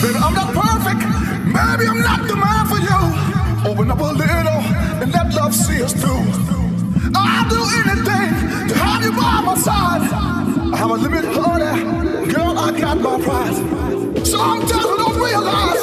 Baby, I'm not perfect. Maybe I'm not the man for you. Open up a little and let love see us through. I'll do anything to have you by my side. I have a limit, honey. Girl, I got my pride. Sometimes I don't realize.